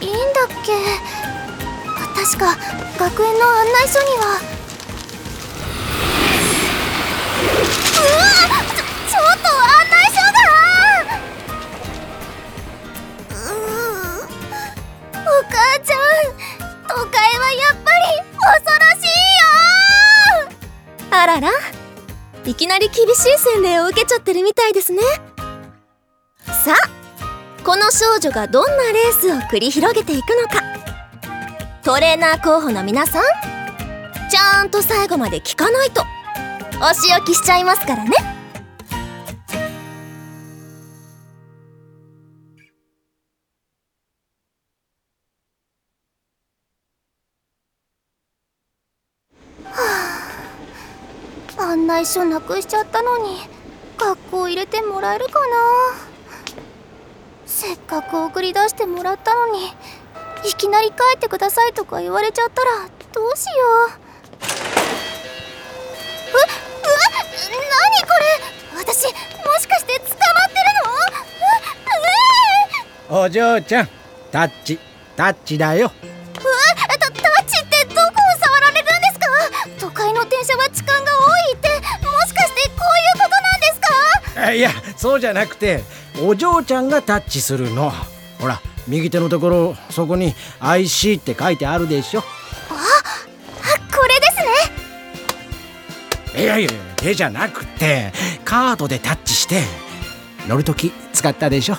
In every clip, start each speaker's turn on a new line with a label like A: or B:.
A: いいんだっけ？確か学園の案内書には。うわっちょちょっと案内書が。うーお母ちゃん都会はやっぱり恐ろしいよ。
B: あららいきなり厳しい洗礼を受けちゃってるみたいですね。少女がどんなレースを繰り広げていくのか。トレーナー候補の皆さんちゃんと最後まで聞かないと。お仕置きしちゃいますからね。
A: 案内書なくしちゃったのに学校入れてもらえるかな。せっかく送り出してもらったのにいきなり帰ってくださいとか言われちゃったらどうしよう。うわうわ何これ？私もしかして捕まってるの？う
C: お嬢ちゃんタッチタッチだよ。
A: うわタタッチってどこを触られるんですか？都会の電車は痴漢が多いってもしかしてこういうことなんですか？
C: あいやそうじゃなくてお嬢ちゃんがタッチするの。ほら右手のところそこに IC って書いてあるでしょ。
A: これですね。
C: いやいや手じゃなくてカードでタッチして乗るとき使ったでしょ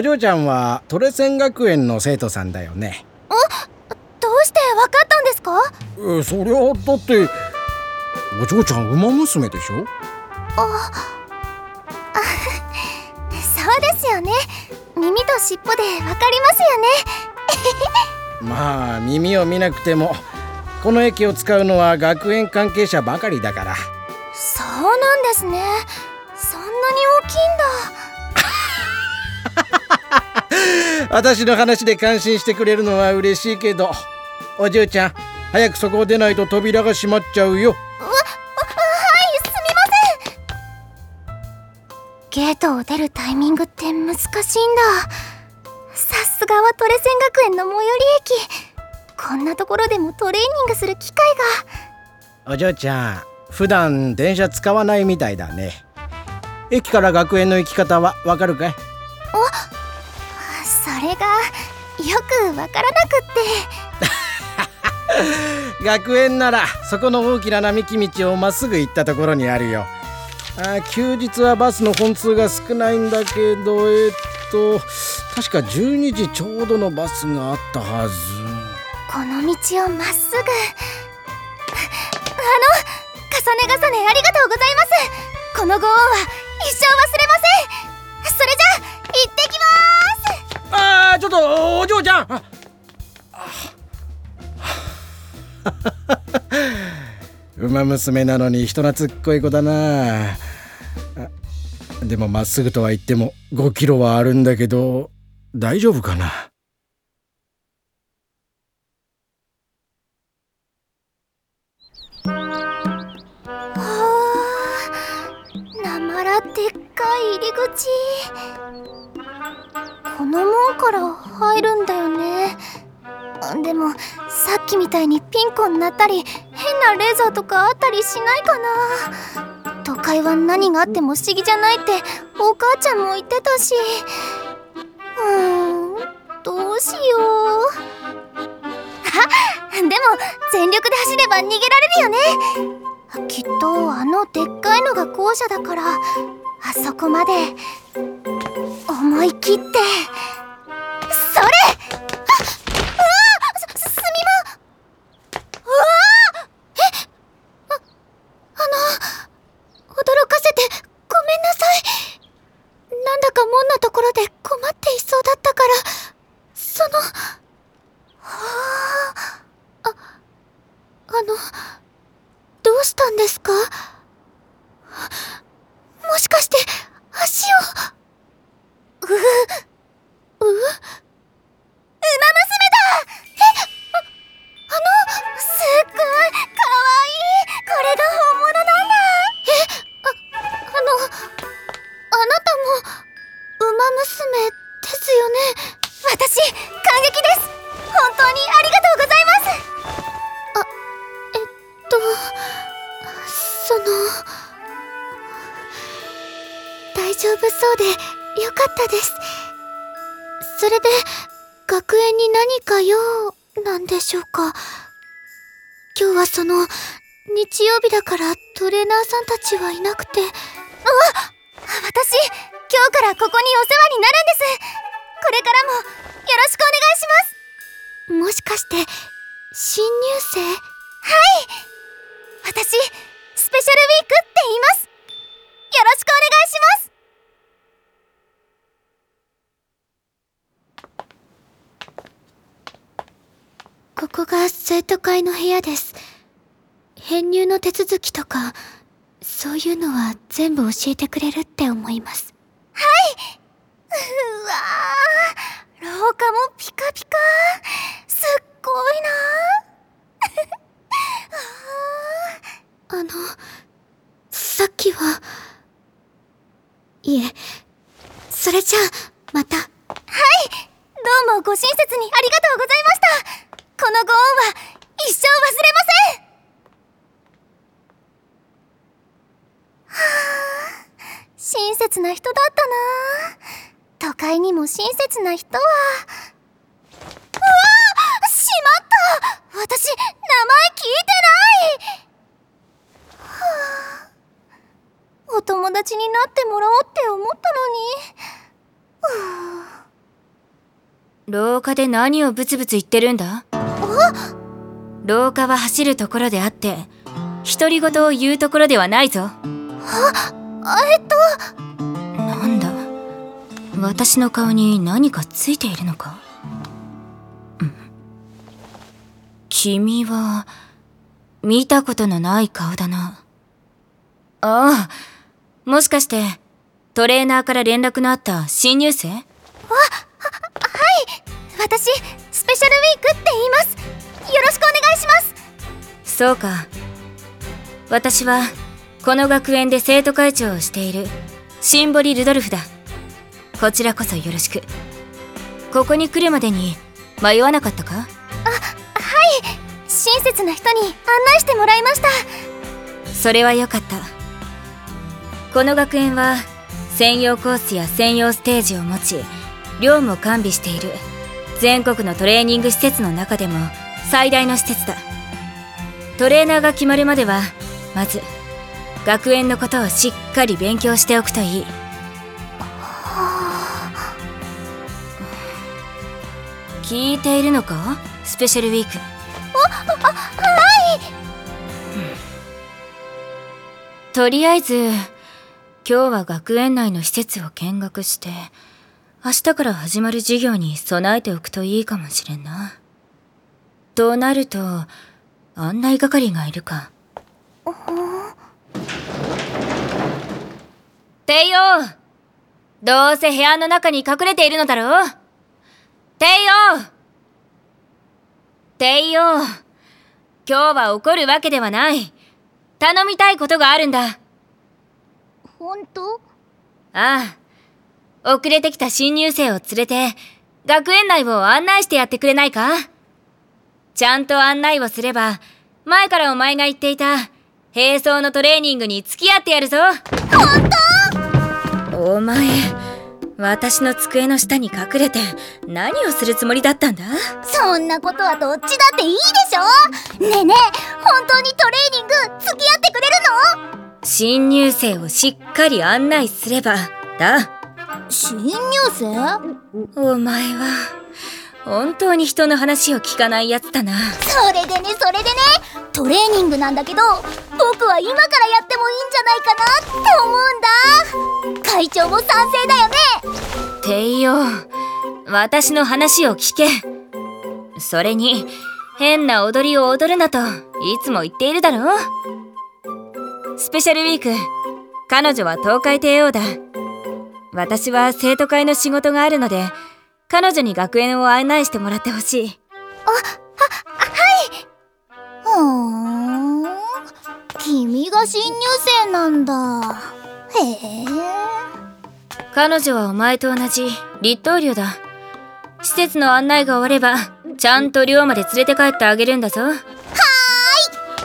C: お嬢ちゃんはトレセン学園の生徒さんだよね。
A: どうしてわかったんですか？
C: えそりゃだってお嬢ちゃん馬娘でしょ？
A: そうですよね。耳と尻尾でわかりますよね。
C: まあ耳を見なくてもこの駅を使うのは学園関係者ばかりだから。
A: そうなんですね。そんなに大きいんだ
C: 私の話で感心してくれるのは嬉しいけどお嬢ちゃん早くそこを出ないと扉が閉まっちゃうよ。
A: わはいすみませんゲートを出るタイミングって難しいんださすがはトレセン学園の最寄り駅こんなところでもトレーニングする機会が
C: お嬢ちゃん普段電車使わないみたいだね駅から学園の行き方はわかるかい
A: それがよくわからなくって。
C: 学園ならそこの大きな並木道をまっすぐ行ったところにあるよ。あ休日はバスの本数が少ないんだけどえっと確か12時ちょうどのバスがあったはず。
A: この道をまっすぐ。あの重ね重ねありがとうございます。このご恩は一生忘れません
C: ちょっとお嬢ちゃん。あ 馬娘なのに人懐っこい子だな。あでもまっすぐとは言っても5キロはあるんだけど大丈夫かな？
A: はあなまらでっかい入り口この門から入るんだよね。でもさっきみたいにピンコになったり変なレーザーとかあったりしないかな。都会は何があっても不思議じゃないってお母ちゃんも言ってたし。うーんどうしよう。あ でも全力で走れば逃げられるよね。きっとあのでっかいのが校舎だからあそこまで思い切って。それで学園に何か用なんでしょうか？今日はその日曜日だからトレーナーさんたちはいなくて。あ私今日からここにお世話になるんです。これからもよろしくお願いします。もしかして新入生？はい。私スペシャルウィークって言います。よろしくお願いしますここが生徒会の部屋です。編入の手続きとかそういうのは全部教えてくれるって思います。はい。うわー。廊下もピカピカ。すっごいな。あのさっきはいえそれじゃあまた。はい。どうもご親切にありがとうございましたこのご恩は一生忘れません。はあ親切な人だったな。都会にも親切な人はうわしまった。私名前聞いてない。はあお友達になってもらおうって思ったのに。
D: 廊下で何をブツブツ言ってるんだ？廊下は走るところであって独り言を言うところではないぞ。
A: あえっと。
D: なんだ？私の顔に何かついているのか？うん。君は見たことのない顔だな。ああ。もしかしてトレーナーから連絡のあった新入生？
A: 私スペシャルウィークって言います。よろしくお願いします。
D: そうか。私はこの学園で生徒会長をしているシンボリ・ルドルフだ。こちらこそよろしく。ここに来るまでに迷わなかったか？
A: 親切な人に案内してもらいました。
D: それはよかった。この学園は専用コースや専用ステージを持ち寮も完備している全国のトレーニング施設の中でも最大の施設だ。トレーナーが決まるまではまず学園のことをしっかり勉強しておくといい。聞いているのか？スペシャルウィーク。とりあえず今日は学園内の施設を見学して明日から始まる授業に備えておくといいかもしれんな。となると案内係がいるか。テイオーどうせ部屋の中に隠れているのだろう？テイオーテイオー今日は怒るわけではない。頼みたいことがあるんだ。
A: 本当？
D: ああ遅れてきた新入生を連れて学園内を案内してやってくれないか？ちゃんと案内をすれば前からお前が言っていた並走のトレーニングに付き合ってやるぞ。本当？お前私の机の下に隠れて何をするつもりだったんだ？
A: そんなことはどっちだっていいでしょ？ねえねえ本当にトレーニング付き合ってくれるの？
D: 新入生をしっかり案内すればだ
A: 新入生？
D: お前は本当に人の話を聞かないやつだな。
A: それでねそれでねトレーニングなんだけど僕は今からやってもいいんじゃないかなって思うんだ。会長も賛成だよね。
D: テイオ私の話を聞け。それに変な踊りを踊るなといつも言っているだろスペシャルウィーク彼女は東海帝王だ私は生徒会の仕事があるので彼女に学園を案内してもらってほしい。
A: ふーん。君が新入生なんだ。へえ。
D: 彼女はお前と同じ立東流だ。施設の案内が終わればちゃんと寮まで連れて帰ってあげるんだぞ。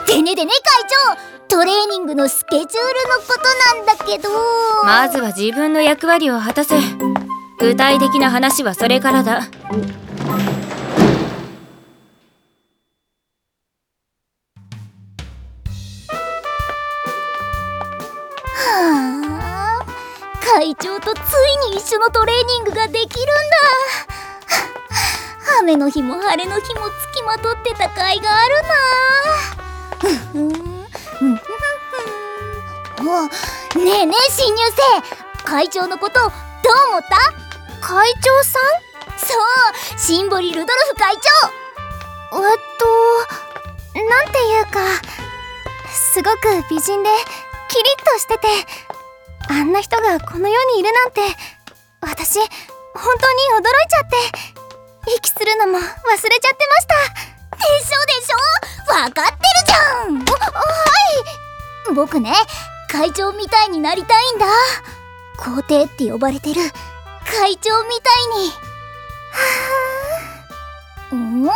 E: でねでね会長トレーニングのスケジュールのことなんだけど。
D: まずは自分の役割を果たせ。具体的な話はそれからだ。
E: はあ会長とついに一緒のトレーニングができるんだ。雨の日も晴れの日もつきまとってた甲斐があるなふんねえねえ新入生。会長のことどう思った？会長さん？そうシンボリ・ルドルフ会長。えっとなんていうかすごく美人でキリッとしててあんな人がこの世にいるなんて私本当に驚いちゃって息するのも忘れちゃってました。でしょでしょ？わかって僕ね会長みたいになりたいんだ。皇帝って呼ばれてる。会長みたいに。はあん？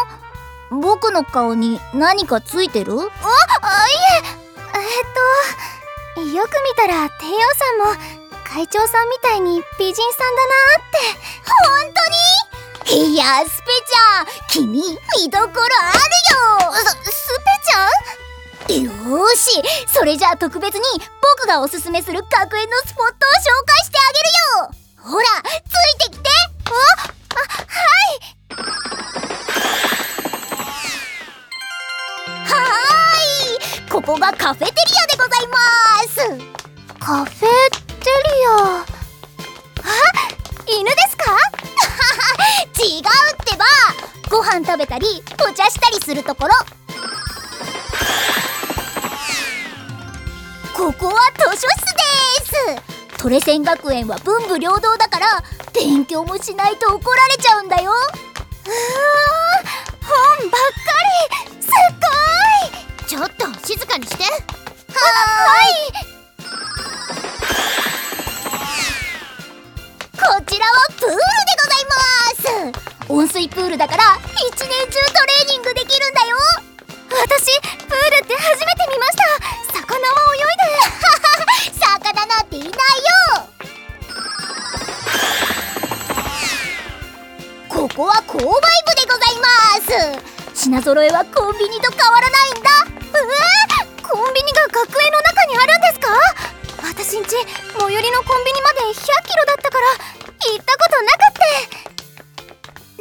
E: 僕の顔に何かついてる？ああいえ。えっとよく見たら帝王さんも会長さんみたいに美人さんだなって。本当に？いやスペちゃん。君見どころあるよ。ススペちゃん？よーしそれじゃあ特別に僕がおすすめする学園のスポットを紹介してあげるよ。ほらついてきて。ああはい。はーい。ここがカフェテリアでございます。カフェテリア？あ犬ですか？違うってば。ご飯食べたりお茶したりするところ。ここは図書室です。トレセン学園は文武両道だから勉強もしないと怒られちゃうんだよ。うわー本ばっかり。すっごい。ちょっと静かにして。ははい。こちらはプールでございます。温水プールだから一年中トレーニングできるんだよ。私プールって初めて見ました。魚は泳いここは購買部でございます。品揃えはコンビニと変わらないんだ。えー、コンビニが学園の中にあるんですか？私んち最寄りのコンビニまで100キロだったから行ったことなかっ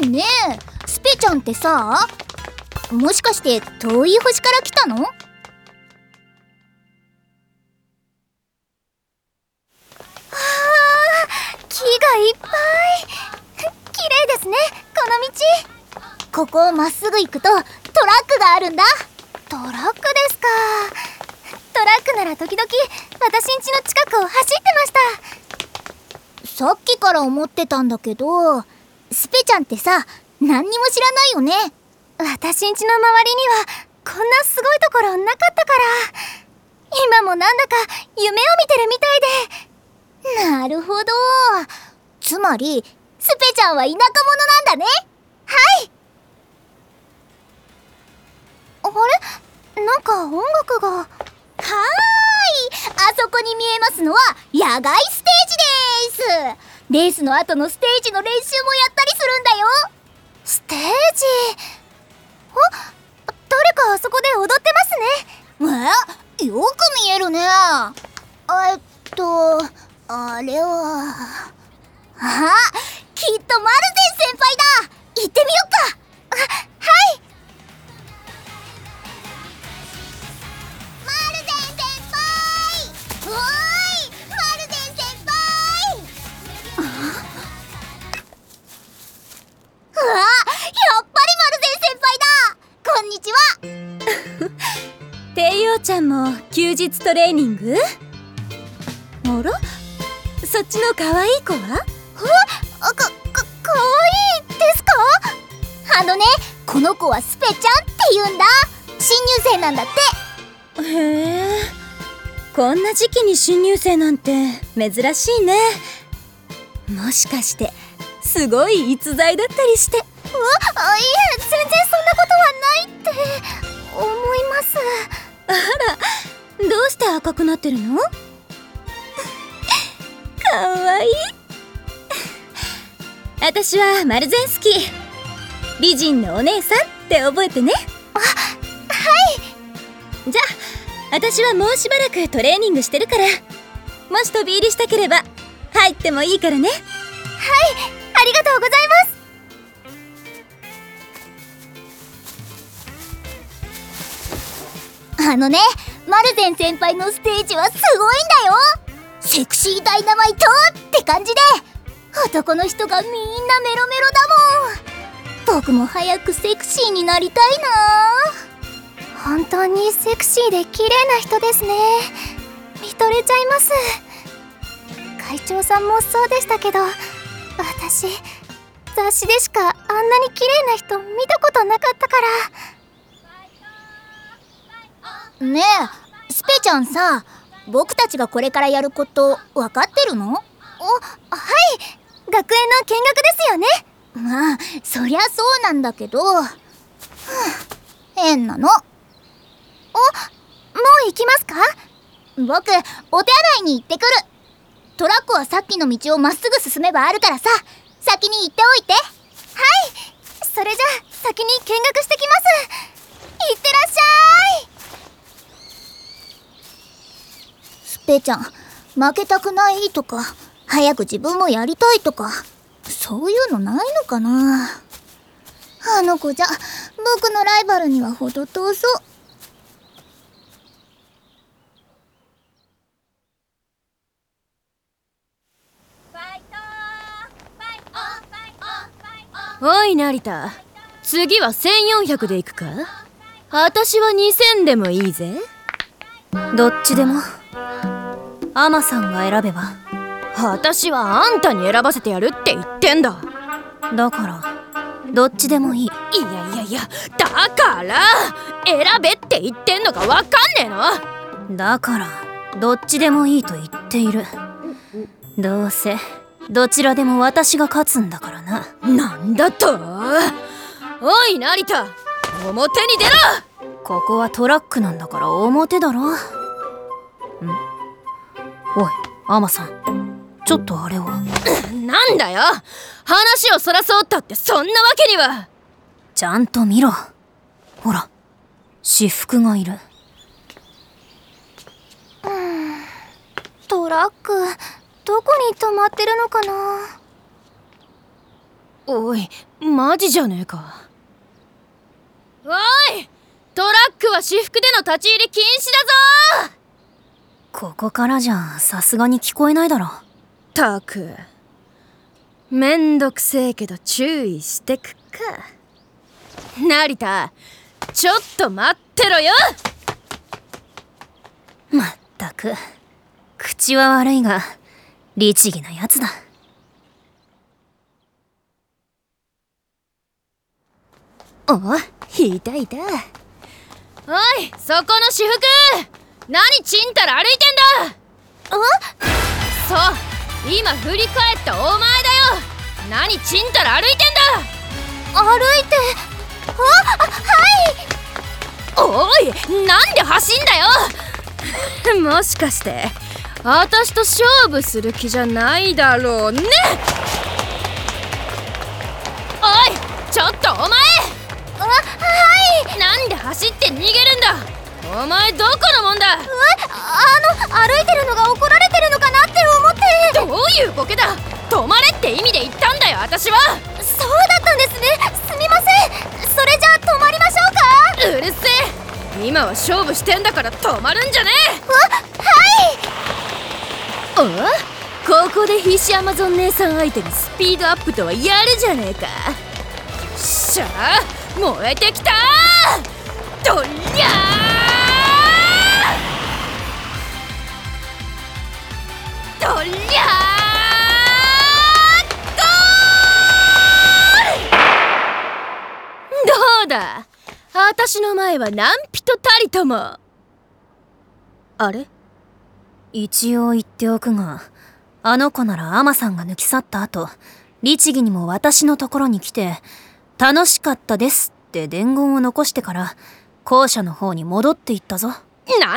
E: た。ねえスペちゃんってさもしかして遠い星から来たの？あー木がいっぱい。麗ですねこの道。ここをまっすぐ行くとトラックがあるんだ。トラックですか。トラックなら時々私ん家の近くを走ってました。さっきから思ってたんだけどスペちゃんってさ何にも知らないよね。私ん家の周りにはこんなすごいところなかったから。今もなんだか夢を見てるみたいで。なるほど。つまりスペちゃんは田舎者なんだね。はい。あれ？なんか音楽が。はーい。あそこに見えますのは野外ステージです。レースの後のステージの練習もやったりするんだよ。ステージ？あ誰かあそこで踊ってますね。え？よく見えるね。えっとあれは。あきっとマルゼン先輩だ。行ってみよっか。あはい。マルゼン先輩。おーい。マルゼン先輩。うわやっぱりマルゼン先輩だ。こんにちは。
F: 帝王ちゃんも休日トレーニング？あら？そっちの可愛い子は？
E: ああのね、この子はスペちゃんって言うんだ。新入生なんだって。
F: へえ。こんな時期に新入生なんて珍しいね。
G: もしかしてすごい逸材だったりして。
E: あいえ全然そんなことはないって。思います。
G: どうして赤くなってるの？かわいい。私はマルゼンスキー美人のお姉さんって覚えてね。あはい。じゃあ私はもうしばらくトレーニングしてるから。もし飛び入りしたければ入ってもいいからね。はい。
E: ありがとうございます。あのねマルゼン先輩のステージはすごいんだよ。セクシーダイナマイトって感じで男の人がみんなメロメロだもん。僕も早くセクシーになりたいな。本当にセクシーで綺麗な人ですね。見とれちゃいます。会長さんもそうでしたけど私雑誌でしかあんなに綺麗な人見たことなかったから。ねえスペちゃんさ僕たちがこれからやること分かってるの？おはい。学園の見学ですよねまあそりゃそうなんだけど。ふう変なの。おもう行きますか？僕お手洗いに行ってくる。トラックはさっきの道をまっすぐ進めばあるからさ。先に行っておいて。はい。それじゃ先に見学してきます。いってらっしゃい。スペちゃん負けたくないとか早く自分もやりたいとか。そういうのないのかな？あの子じゃ僕のライバルには程遠そう。
G: おい成田。次は1400で行くか？私は2000でもいいぜ。どっちでも。アマさんが選べば私はあんたに選ばせてやるって言ってんだ。だからどっちでもいい。いやいやいやだから選べって言ってんのかわかんねえの。だからどっちでもいいと言っている。どうせどちらでも私が勝つんだからな。なんだと？おい成田表に出ろ！ここはトラックなんだから表だろ。ん？おいアマさんちょっとあれを なんだよ！話をそらそうったってそんなわけには。ちゃんと見ろ。ほら私服がいる。
E: トラックどこに止まってるのかな？
G: おいマジじゃねえか。おい！トラックは私服での立ち入り禁止だぞ！ここからじゃさすがに聞こえないだろたく。めんどくせえけど注意してくか。成田ちょっと待ってろよ。まったく。口は悪いが律儀なやつだ。おいたいた。おいそこの私服。何ちんたら歩いてんだ。そう今振り返ったお前だよ。何ちんたら歩いてんだ。
E: 歩いて？あ
G: おいなんで走んだよ。もしかして私と勝負する気じゃないだろうね。おいちょっとお前。
E: あはい！
G: なんで走って逃げるんだ。お前どこのもんだ今は勝負してんだから止まるんじゃねえ！
E: わはい！
G: お？ここで必死アマゾン姉さん相手にスピードアップとはやるじゃねえか。しゃあ燃えてきた！どうだ？私の前は何人たりとも。あれ？一応言っておくが
B: あの子ならアマさんが抜き去った後律儀にも私のところに来て「楽しかったです」って伝言を残してから校舎の方に戻っていったぞ。
H: なんじゃ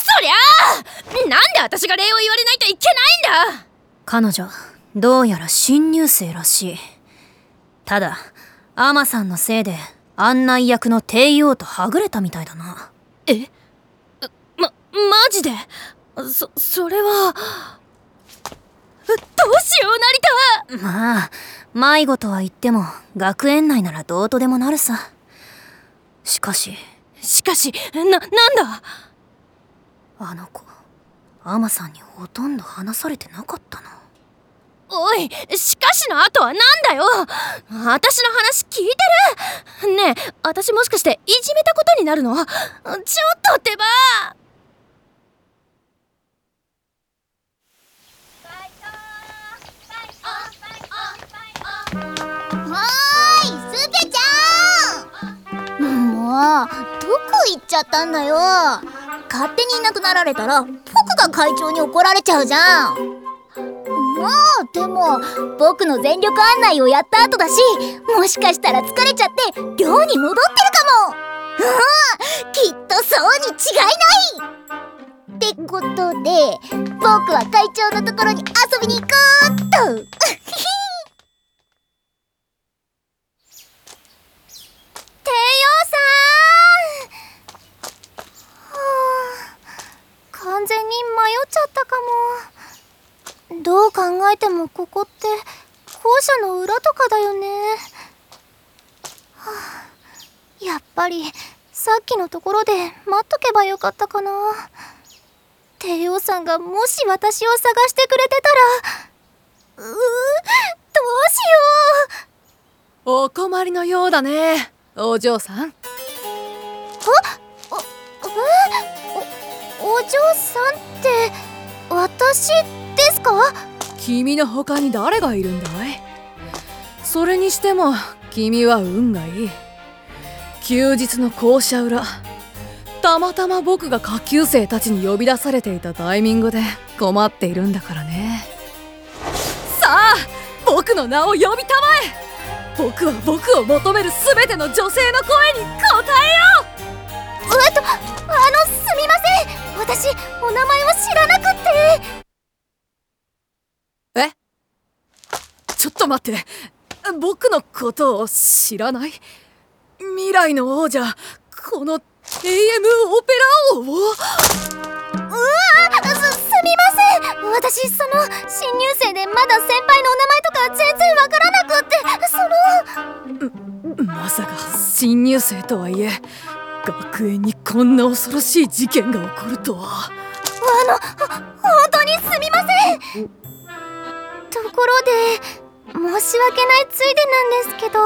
H: そりゃ！なんで私が礼を言われないといけないんだ！
B: 彼女どうやら新入生らしい。ただアマさんのせいで案内役の帝王とはぐれたみたいだな。
H: え？ま、マジで？そ、それは。どうしよう成田
B: まあ迷子とは言っても学園内ならどうとでもなるさ。しかし。
H: しかしな、なんだ？
B: あの子アマさんにほとんど話されてなかったな
H: おいしかしの後はなんだよ。私の話聞いてる。ねえ私もしかしていじめたことになるの？ちょっとってば。
A: はーいスケちゃん。もうどこ行っちゃったんだよ。勝手にいなくなられたら僕が会長に怒られちゃうじゃん。まあでも僕の全力案内をやった後だしもしかしたら疲れちゃって寮に戻ってるかも。うんきっとそうに違いない。ってことで僕は会長のところに遊びに行こうっと帝王さん、はあ、完全に迷っちゃったかもどう考えてもここって校舎の裏とかだよね、はあ、やっぱりさっきのところで待っとけばよかったかな。帝王さんがもし私を探してくれてたらううどうしよう。
H: お困りのようだねお嬢さん。
A: おお嬢さんって私ですか？
H: 君の他に誰がいるんだい？それにしても君は運がいい。休日の校舎裏たまたま僕が下級生たちに呼び出されていたタイミングで困っているんだからね。さあ僕の名を呼びたまえ！僕は僕を求める全ての女性の声に応えよう！
A: えっと
H: と待って。僕のことを知らない？未来の王者この AM オペラ王を？
A: うわすすみません。私その新入生でまだ先輩のお名前とか全然わからなくって。その
H: まさか新入生とはいえ学園にこんな恐ろしい事件が起こるとは。
A: あのほ本当にすみません。ところで申し訳ないついでなんですけど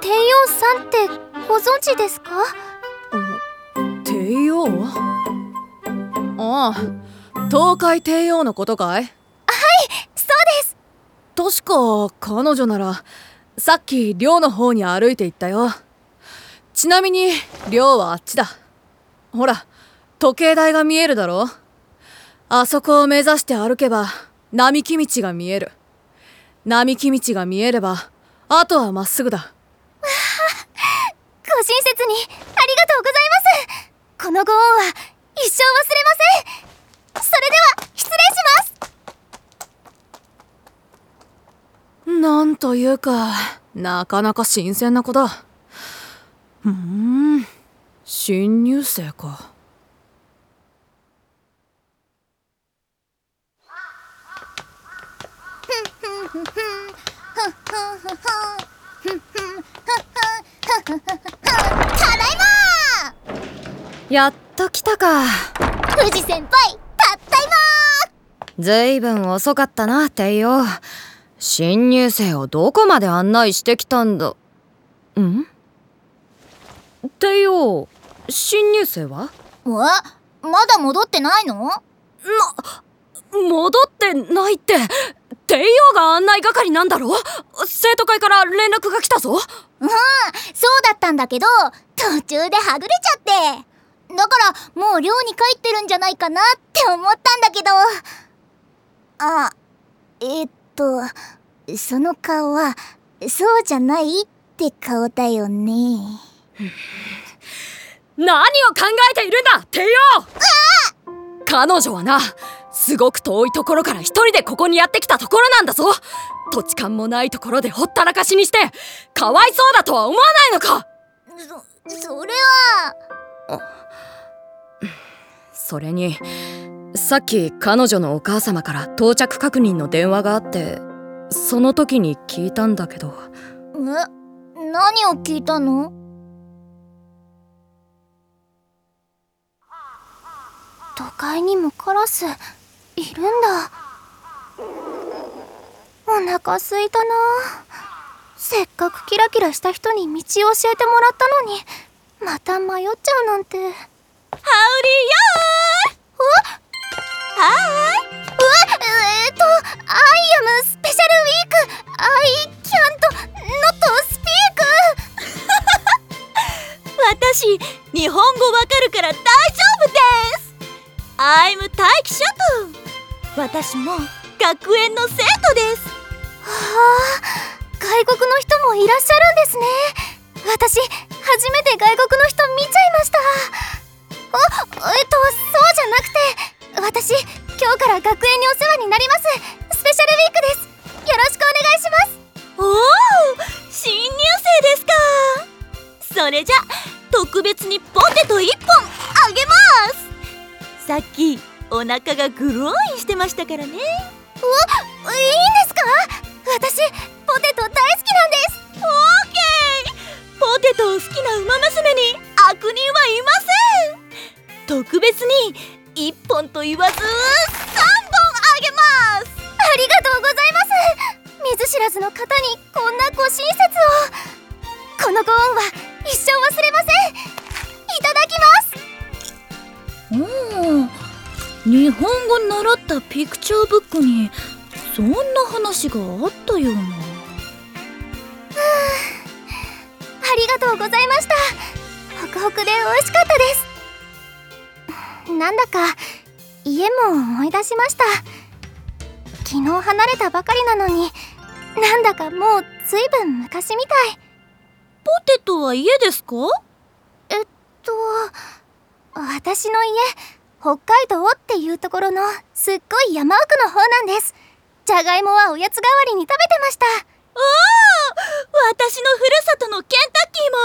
A: 帝王さんってご存知ですか？
H: 帝王？ああ東海帝王のことかい？
A: そうです。
H: 確か彼女ならさっき寮の方に歩いて行ったよ。ちなみに寮はあっちだ。ほら時計台が見えるだろ？あそこを目指して歩けば並木道が見える並木道が見えればあとはまっすぐだ。
A: ご親切にありがとうございます。このご恩は一生忘れません。それでは失礼します。
H: なんというかなかなか新鮮な子だ。ふーん新入生か
A: ただいま
B: やっと来たか。
A: 藤先輩たったい
B: ずいぶん遅かったな帝王新入生をどこまで案内してきたんだ。ん？帝王新入生は？
A: まえ？まだ戻ってないの？
H: 戻ってないって帝王が案内係なんだろ？生徒会から連絡が来たぞ。
A: そうだったんだけど途中ではぐれちゃって。だからもう寮に帰ってるんじゃないかなって思ったんだけど。あえっとその顔はそうじゃないって顔だよね。
B: 何を考えているんだ帝王彼女はなすごく遠いところから一人でここにやってきたところなんだぞ。土地勘もないところでほったらかしにしてかわいそうだとは思わないのか。
A: そそれは。
B: それにさっき彼女のお母様から到着確認の電話があってその時に聞いたんだけど。
A: え？何を聞いたの？都会にもカラスいるんだ。お腹すいたな。せっかくキラキラした人に道を教えてもらったのにまた迷っちゃうなんて。ハウリーよーはーい。えー、っと「アイアムスペシャルウィーク。アイキャントノットスピーク。
I: 私日本語わかるから大丈夫ですアイム大気シャト私も学園の生徒です。
A: はあ外国の人もいらっしゃるんですね。私初めて外国の人見ちゃいました。あえっとそうじゃなくて私今日から学園にお世話になります。スペシャルウィークです。よろしくお願いします。
I: おお新入生ですか。それじゃ特別にポテト1本あげますさっきお腹がグローインしてましたからね。
A: うわいいんですか？私ポテト大好きなんです。
I: オーケー。ポテトを好きなウマ娘に悪人はいません。特別に1本と言わず3本あげます。
A: ありがとうございます。見ず知らずの方にこんなご親切を。このご恩は一生忘れません。いただきます
I: おお日本語習ったピクチャーブックにそんな話があったような。
A: ありがとうございました。ホクホクで美味しかったです。なんだか家も思い出しました。昨日離れたばかりなのになんだかもうずいぶん昔みたい。
I: ポテトは家ですか？
A: えっと私の家北海道っていうところのすっごい山奥の方なんです。じゃがいもはおやつ代わりに食べてました。
I: おお私のふるさとのケンタッキーも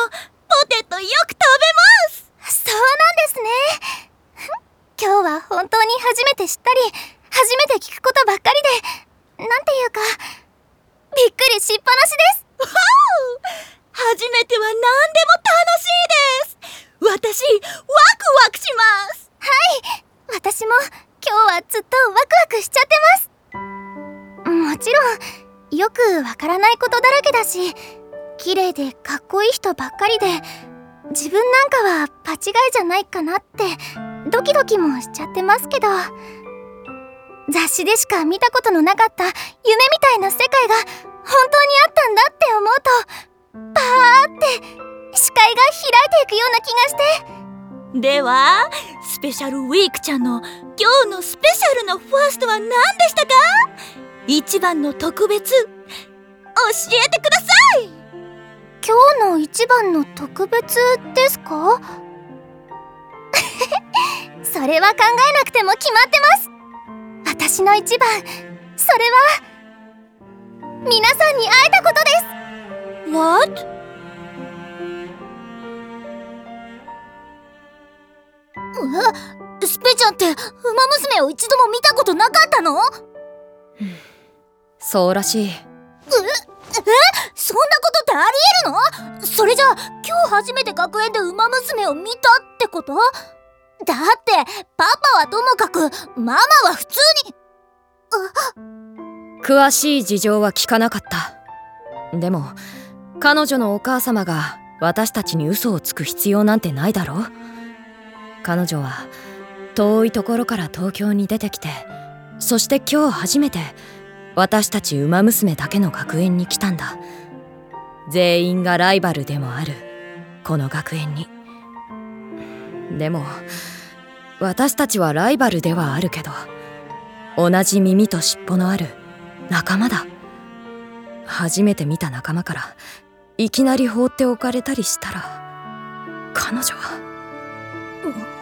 I: ポテトよく食べます。
A: そうなんですね。今日は本当に初めて知ったり初めて聞くことばっかりでなんていうかびっくりしっぱなしです。
I: わお。初めては何でも楽しいです私ワクワクします。
A: はい。私も今日はずっとワクワクしちゃってます。もちろんよくわからないことだらけだし綺麗でかっこいい人ばっかりで自分なんかは場違いじゃないかなってドキドキもしちゃってますけど雑誌でしか見たことのなかった夢みたいな世界が本当にあったんだって思うとパーって視界が開いていくような気がして。
I: ではスペシャルウィークちゃんの今日のスペシャルなファーストは何でしたか？一番の特別教えてください。
A: 今日の一番の特別ですか？それは考えなくても決まってます。私の一番。それは皆さんに会えたことです。
I: What?
A: えスペちゃんってウマ娘を一度も見たことなかったの？
B: そうらしい。
A: えそんなことってありえるの？それじゃあ今日初めて学園でウマ娘を見たってこと？だってパパはともかくママは普通に。
B: 詳しい事情は聞かなかった。でも彼女のお母様が私たちに嘘をつく必要なんてないだろ彼女は遠いところから東京に出てきてそして今日初めて私たち馬娘だけの学園に来たんだ。全員がライバルでもあるこの学園に。でも私たちはライバルではあるけど同じ耳と尻尾のある仲間だ。初めて見た仲間からいきなり放っておかれたりしたら彼女はきっ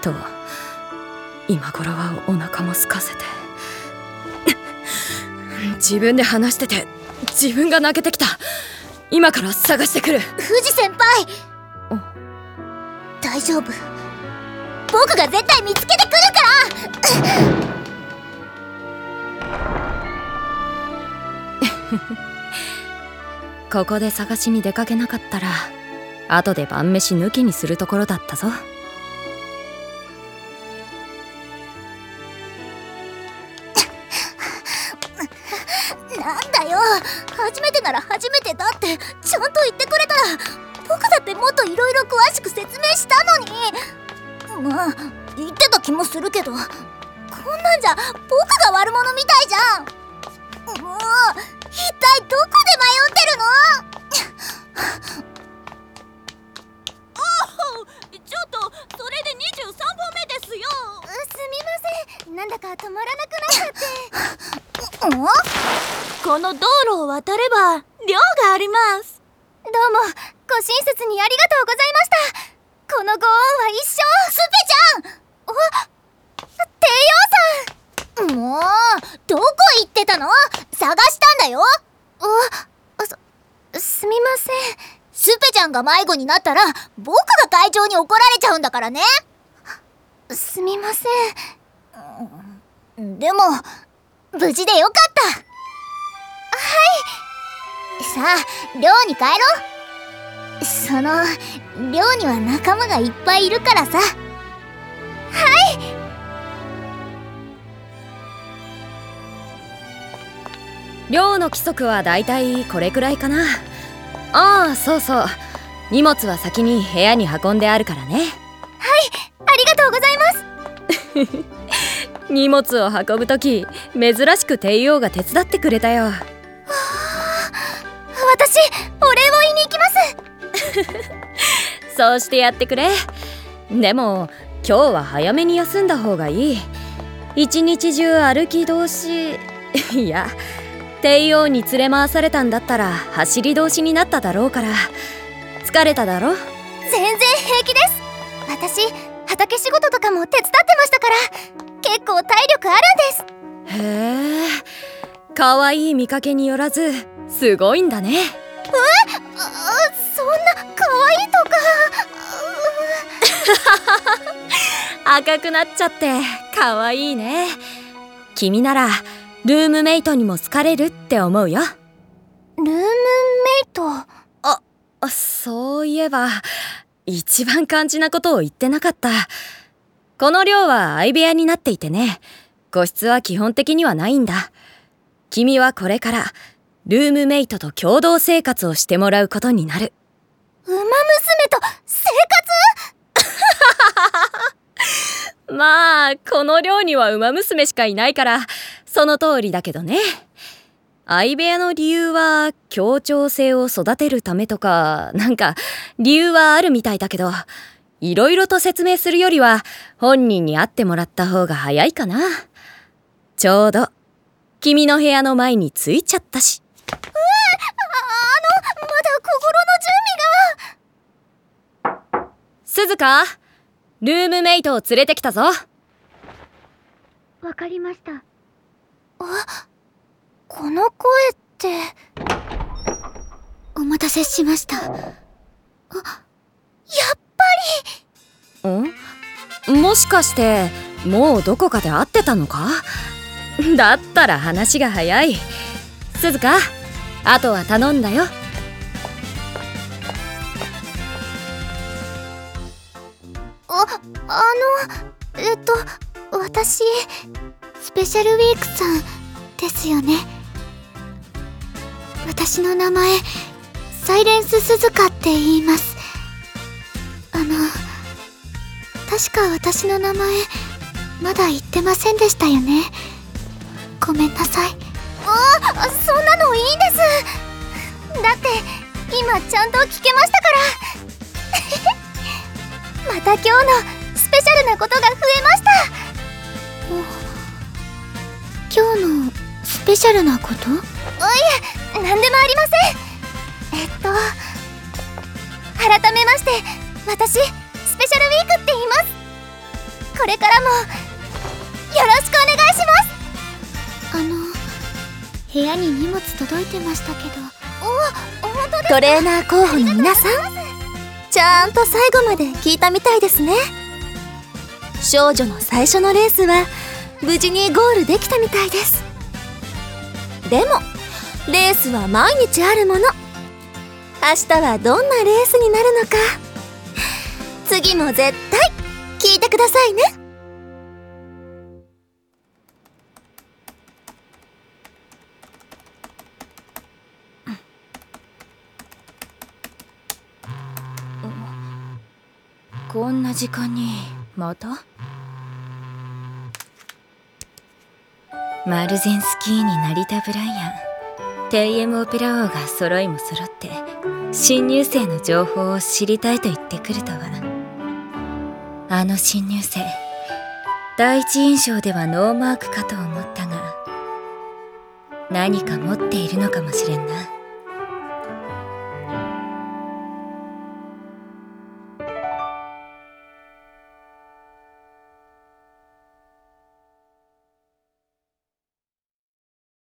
B: と今頃はお腹も空かせて。自分で話してて自分が泣けてきた。今から探してくる。
A: 富士先輩。大丈夫。僕が絶対見つけてくるから。
B: ここで探しに出かけなかったら後で晩飯抜きにするところだったぞ
A: 初めてなら初めてだってちゃんと言ってくれた。ら僕だってもっといろいろ詳しく説明したのに。まあ言ってた気もするけど。こんなんじゃ僕が悪者みたいじゃん。もう一体どこで迷ってるの？
B: ちょっとそれで23本目ですよ。
A: すみません。なんだか止まらなくなっちゃって。ん
B: この道路を渡れば寮があります。
A: どうもご親切にありがとうございました。このご恩は一生スペちゃん。あ帝王さん。もうどこ行ってたの？探したんだよ。あすすみません。スペちゃんが迷子になったら僕が会長に怒られちゃうんだからね。すみませんでも無事でよかった。はい。さあ寮に帰ろう。その寮には仲間がいっぱいいるからさ。
B: 寮の規則はだいたいこれくらいかな。ああそうそう。荷物は先に部屋に運んであるからね。
A: ありがとうございます。
B: 荷物を運ぶ時珍しく帝王が手伝ってくれたよ そうしてやってくれ。でも今日は早めに休んだ方がいい。一日中歩き通し いや帝王に連れ回されたんだったら走り通しになっただろうから。疲れただろ？
A: 全然平気です。私畑仕事とかも手伝ってましたから。結構体力あるんです。
B: へえ。可愛い見かけによらずすごいんだね
A: あそんな可愛いとか。
B: 赤くなっちゃって可愛いね。君ならルームメイトにも好かれるって思うよ。
A: ルームメイト？
B: あそういえば一番肝心なことを言ってなかった。この寮は相部屋になっていてね。個室は基本的にはないんだ。君はこれからルームメイトと共同生活をしてもらうことになる。
A: ウマ娘と生活？
B: まあこの寮には馬娘しかいないからその通りだけどね。相部屋の理由は協調性を育てるためとかなんか理由はあるみたいだけどいろいろと説明するよりは本人に会ってもらった方が早いかな。ちょうど君の部屋の前に着いちゃったし。
A: 心の準備が。
B: 鈴鹿ルームメイトを連れてきたぞ。
A: わかりました。あこの声って。お待たせしました。あやっぱ
B: ん？もしかしてもうどこかで会ってたのか？だったら話が早い。鈴鹿あとは頼んだよ
A: あのえっと私スペシャルウィークさんですよね。私の名前サイレンス鈴鹿って言います。あの確か私の名前まだ言ってませんでしたよね。ごめんなさい。あそんなのいいんです。だって今ちゃんと聞けましたから。また今日のスペシャルなことが増えました。今日のスペシャルなこと？おいえ何でもありません。えっと改めまして私スペシャルウィークって言います。これからもよろしくお願いします。あの部屋に荷物届いてましたけど。お本当です
I: トレーナー候補の皆さんちゃんと最後まで聞いたみたいですね少女の最初のレースは無事にゴールできたみたいです。でもレースは毎日あるもの。明日はどんなレースになるのか。次も絶対聞いてくださいね。
D: こんな時間に。またマルゼンスキーに成田ブライアン。テイエムオペラ王が揃いも揃って新入生の情報を知りたいと言ってくるとは。あの新入生第一印象ではノーマークかと思ったが何か持っているのかもしれんな。